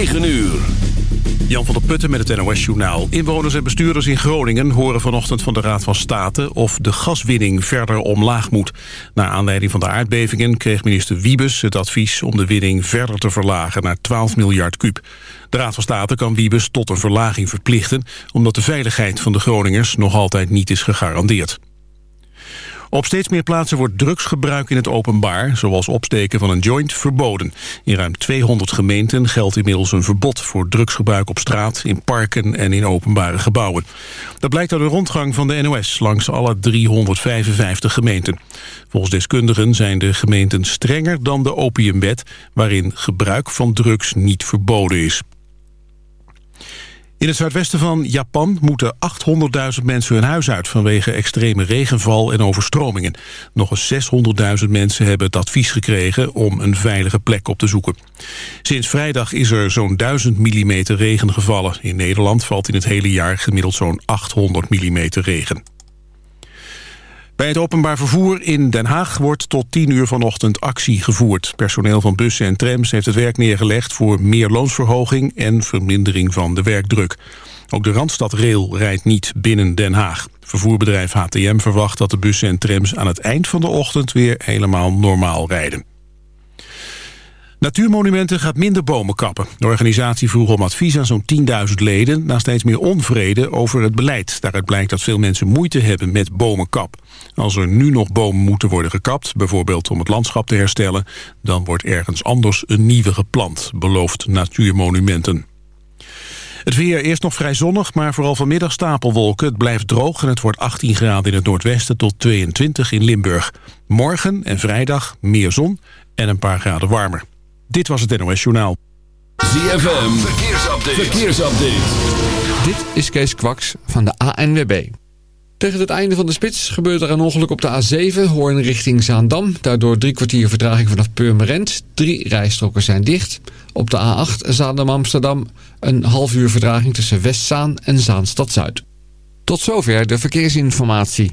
9 uur. Jan van der Putten met het NOS-journaal. Inwoners en bestuurders in Groningen horen vanochtend van de Raad van State... of de gaswinning verder omlaag moet. Naar aanleiding van de aardbevingen kreeg minister Wiebes het advies... om de winning verder te verlagen naar 12 miljard kuub. De Raad van State kan Wiebes tot een verlaging verplichten... omdat de veiligheid van de Groningers nog altijd niet is gegarandeerd. Op steeds meer plaatsen wordt drugsgebruik in het openbaar... zoals opsteken van een joint, verboden. In ruim 200 gemeenten geldt inmiddels een verbod... voor drugsgebruik op straat, in parken en in openbare gebouwen. Dat blijkt uit de rondgang van de NOS langs alle 355 gemeenten. Volgens deskundigen zijn de gemeenten strenger dan de opiumwet... waarin gebruik van drugs niet verboden is. In het zuidwesten van Japan moeten 800.000 mensen hun huis uit... vanwege extreme regenval en overstromingen. Nog eens 600.000 mensen hebben het advies gekregen... om een veilige plek op te zoeken. Sinds vrijdag is er zo'n 1000 mm regen gevallen. In Nederland valt in het hele jaar gemiddeld zo'n 800 mm regen. Bij het openbaar vervoer in Den Haag wordt tot 10 uur vanochtend actie gevoerd. Personeel van bussen en trams heeft het werk neergelegd voor meer loonsverhoging en vermindering van de werkdruk. Ook de Randstad Rail rijdt niet binnen Den Haag. Vervoerbedrijf HTM verwacht dat de bussen en trams aan het eind van de ochtend weer helemaal normaal rijden. Natuurmonumenten gaat minder bomen kappen. De organisatie vroeg om advies aan zo'n 10.000 leden... na steeds meer onvrede over het beleid. Daaruit blijkt dat veel mensen moeite hebben met bomenkap. Als er nu nog bomen moeten worden gekapt... bijvoorbeeld om het landschap te herstellen... dan wordt ergens anders een nieuwe geplant, belooft Natuurmonumenten. Het weer eerst nog vrij zonnig, maar vooral vanmiddag stapelwolken. Het blijft droog en het wordt 18 graden in het noordwesten tot 22 in Limburg. Morgen en vrijdag meer zon en een paar graden warmer. Dit was het NOS Journaal. ZFM, verkeersupdate. verkeersupdate. Dit is Kees Kwaks van de ANWB. Tegen het einde van de spits gebeurt er een ongeluk op de A7, Hoorn richting Zaandam. Daardoor drie kwartier vertraging vanaf Purmerend. Drie rijstroken zijn dicht. Op de A8 Zaandam-Amsterdam een half uur vertraging tussen Westzaan en Zaanstad-Zuid. Tot zover de verkeersinformatie.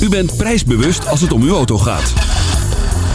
U bent prijsbewust als het om uw auto gaat.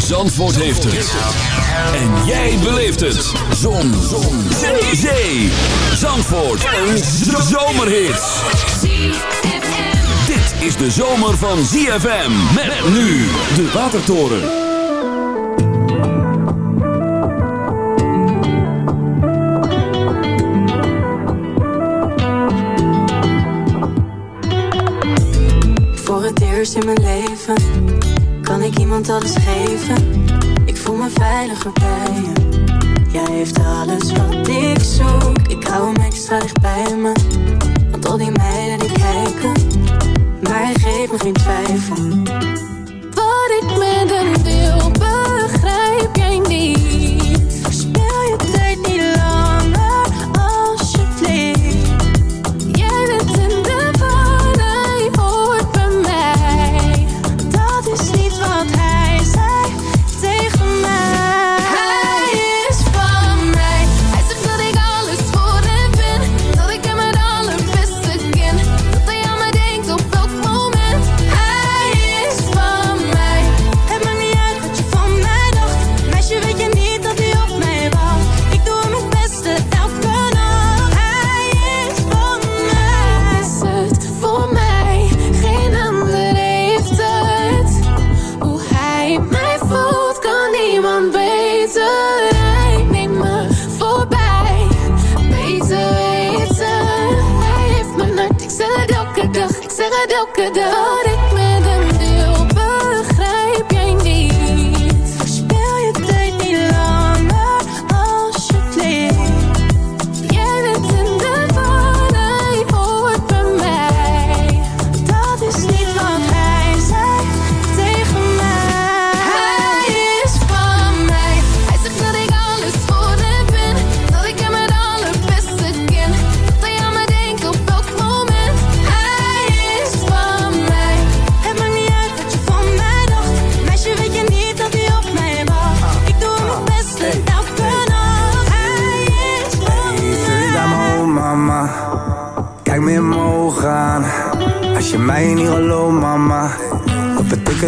Zandvoort heeft het. En jij beleeft het. Zon. Zon. Zee. Zee. Zandvoort. Een zomerhit. Dit is de zomer van ZFM. Met nu de Watertoren. Voor het eerst in mijn leven ik iemand alles geven. Ik voel me veiliger bij je. Jij heeft alles wat ik zoek. Ik hou hem extra dicht bij me. Want al die meiden die kijken, maar hij geeft me geen twijfel. Wat ik met hem deel, begrijp jij niet. the the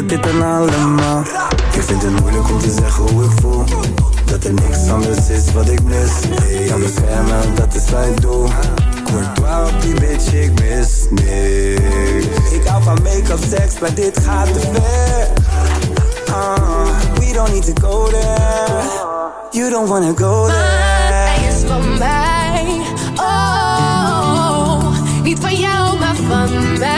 dit dan allemaal? Ik vind het moeilijk om te zeggen hoe ik voel. Dat er niks anders is wat ik mis. Hey, Aan beschermen, dat is mijn doel. Courtois op die bitch, ik mis niks. Ik hou van make-up, seks, maar dit gaat te ver. Uh, We don't need to go there. You don't wanna go there. hij is van mij. Oh, niet van jou, maar van mij.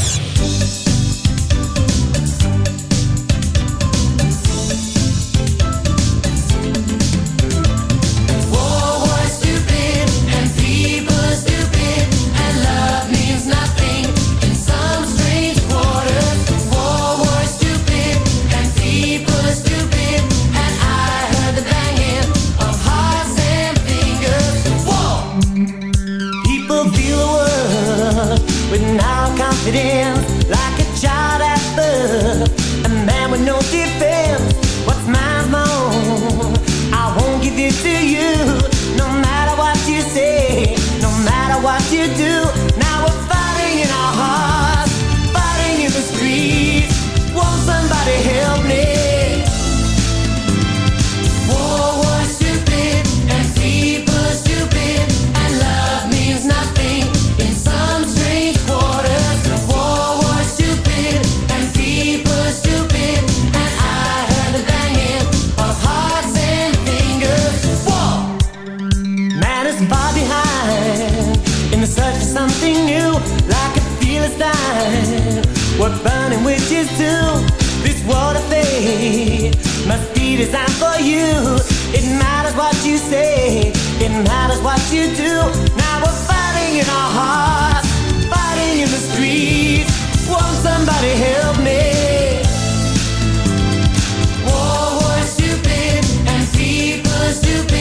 must be designed for you. It matters what you say, it matters what you do. Now we're fighting in our hearts, fighting in the streets. Won't somebody help me? War, war, stupid, and people stupid.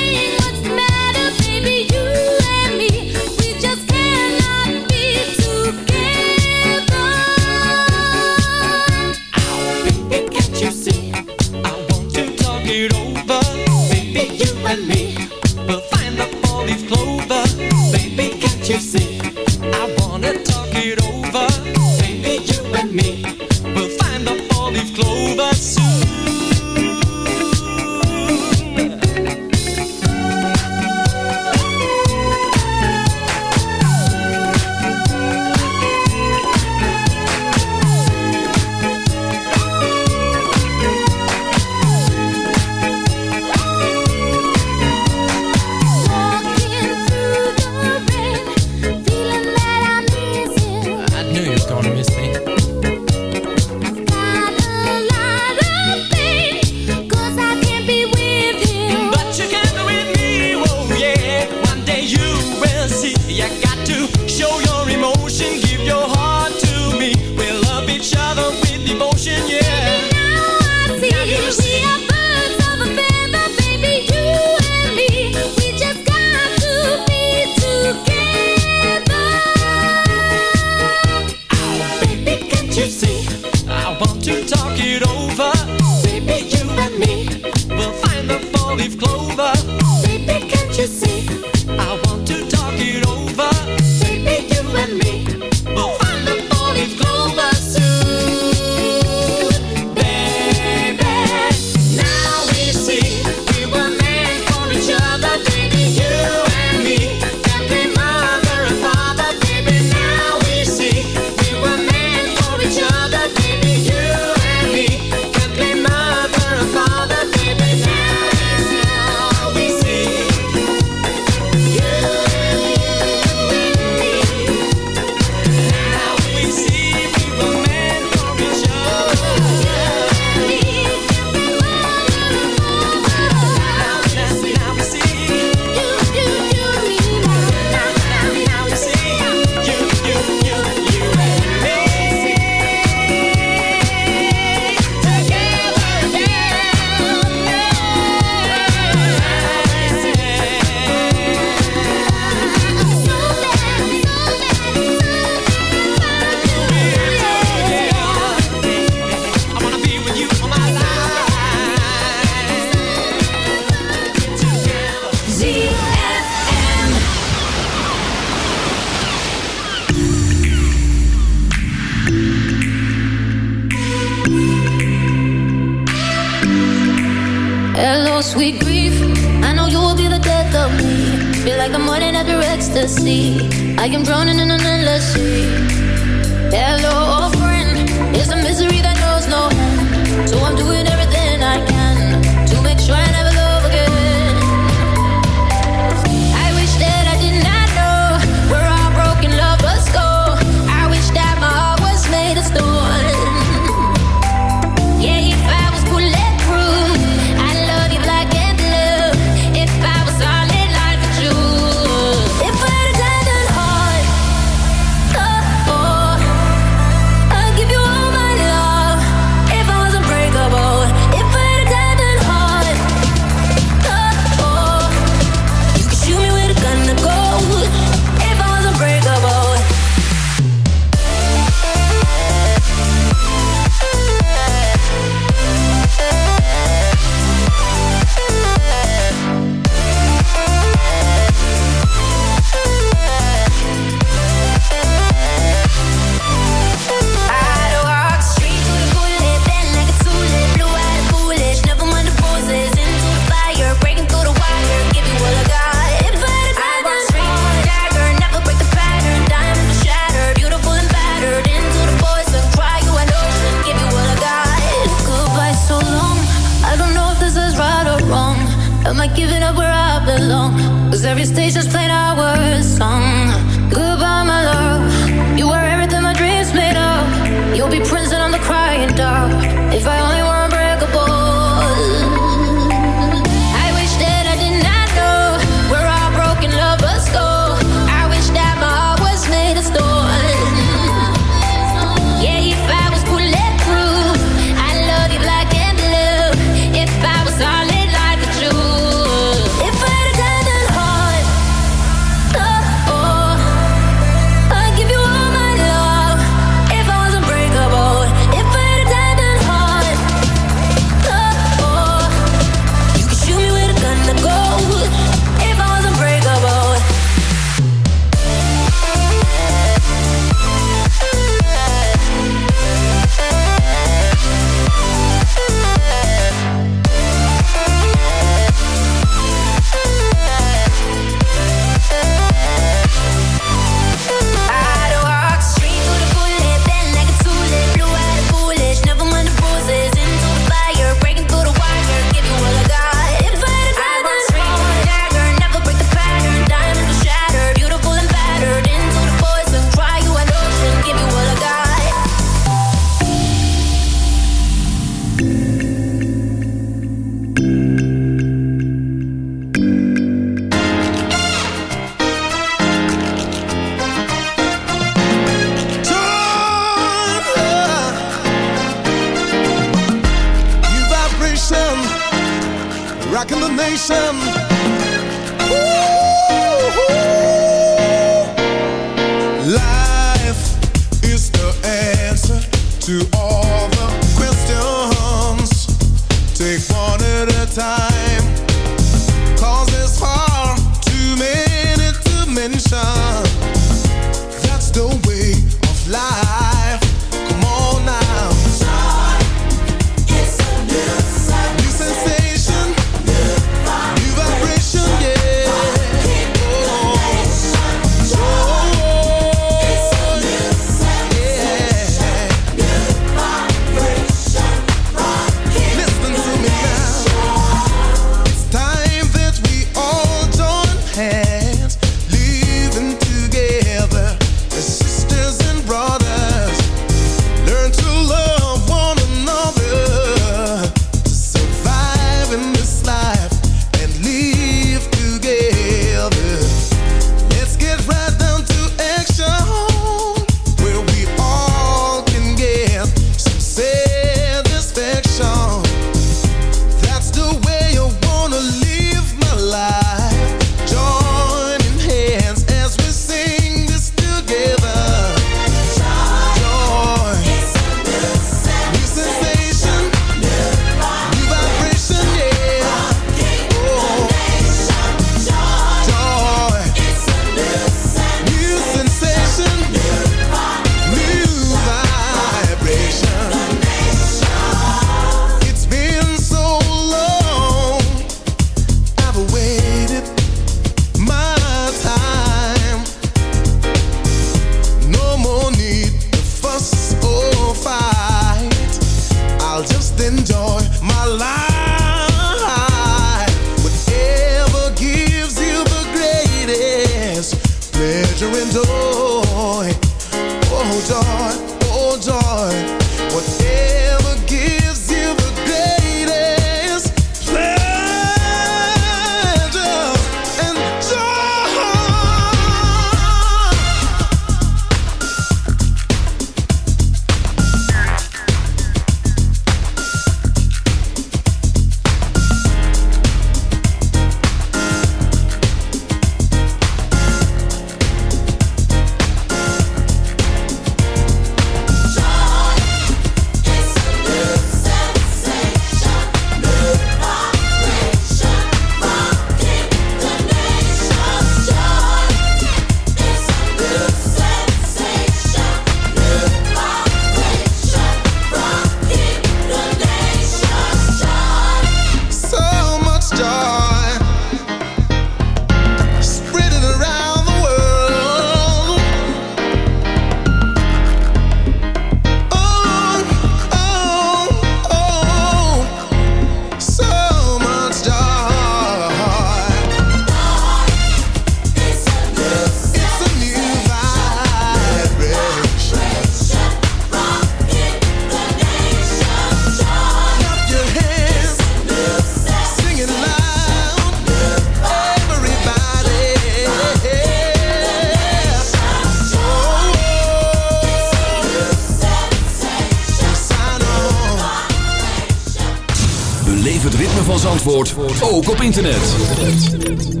Internet.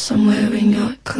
somewhere in your clothes.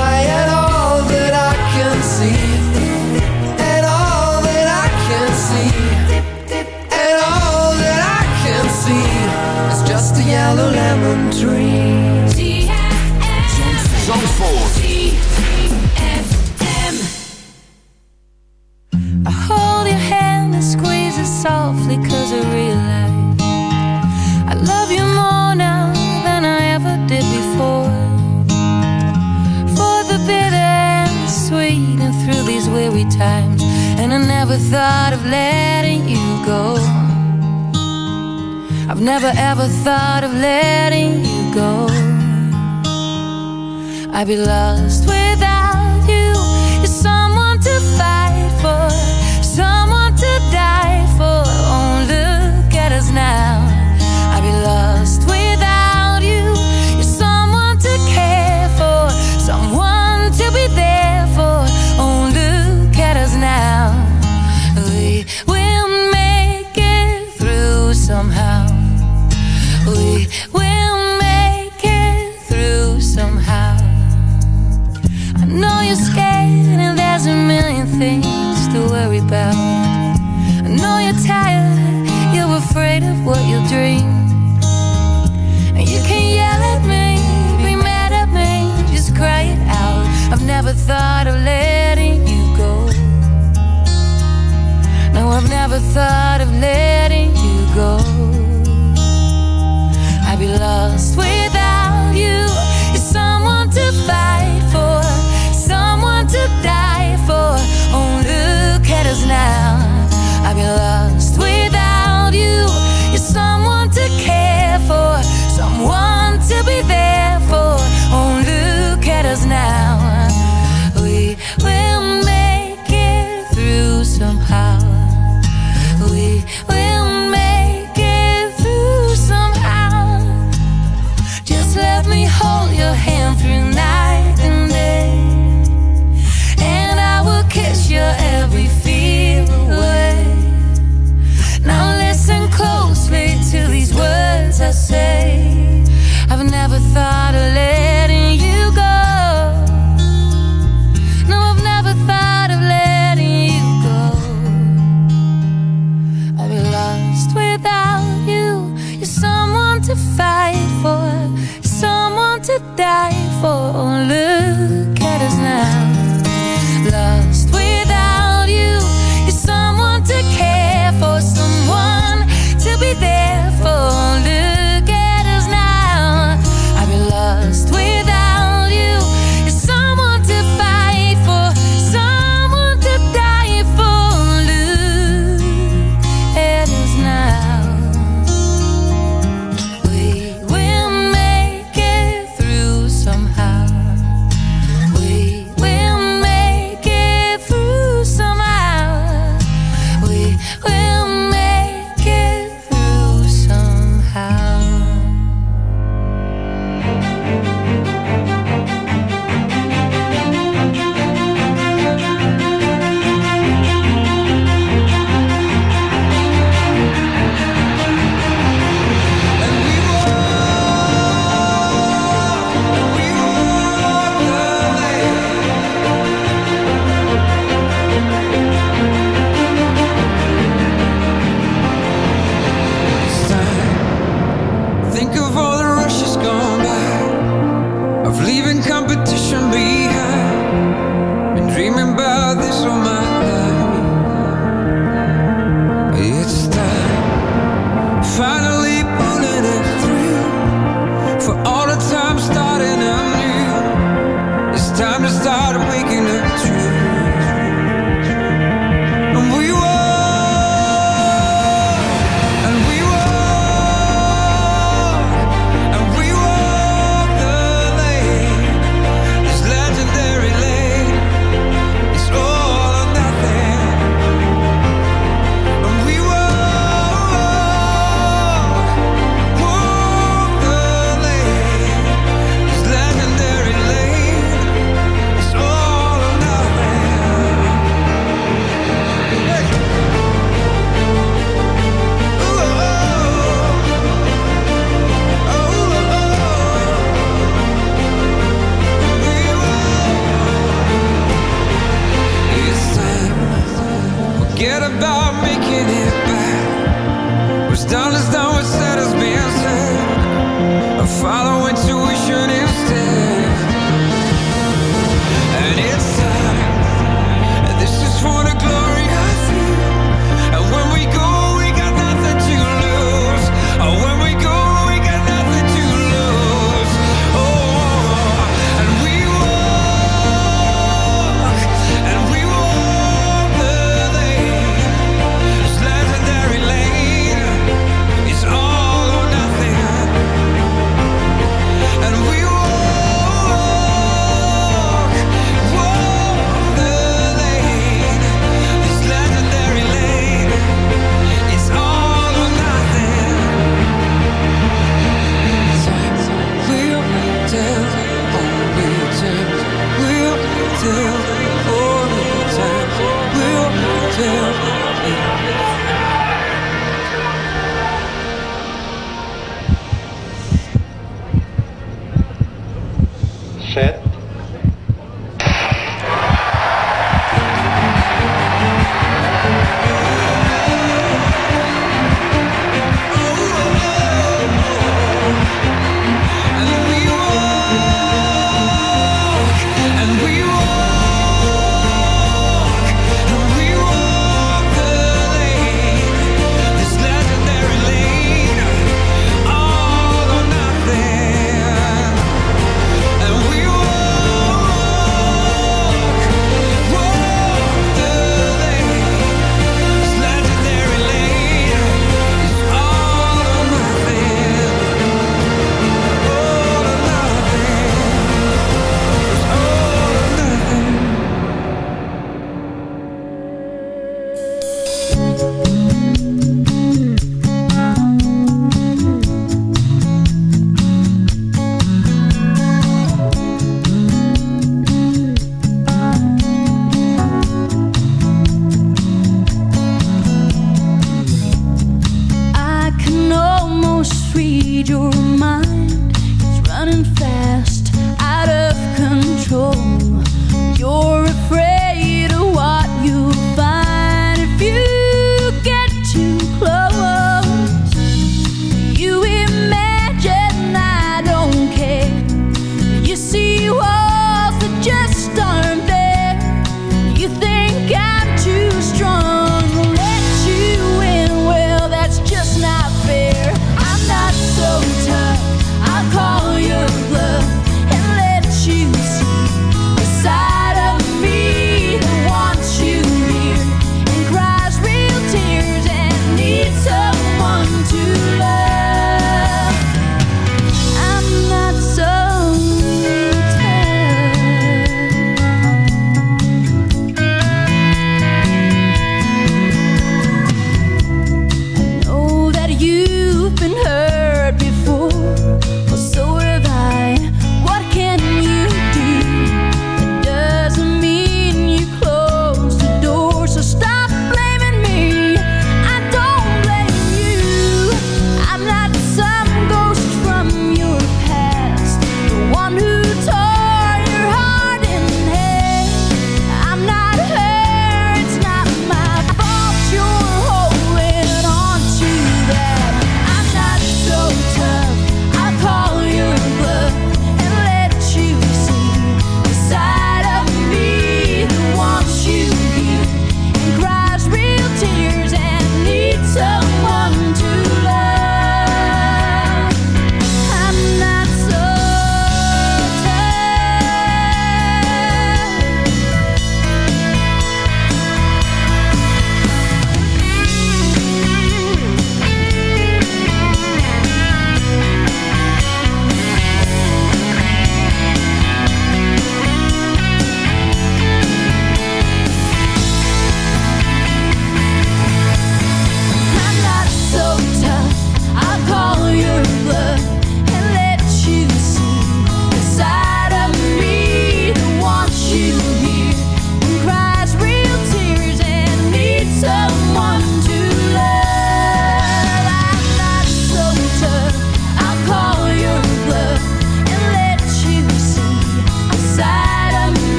I'd be lost.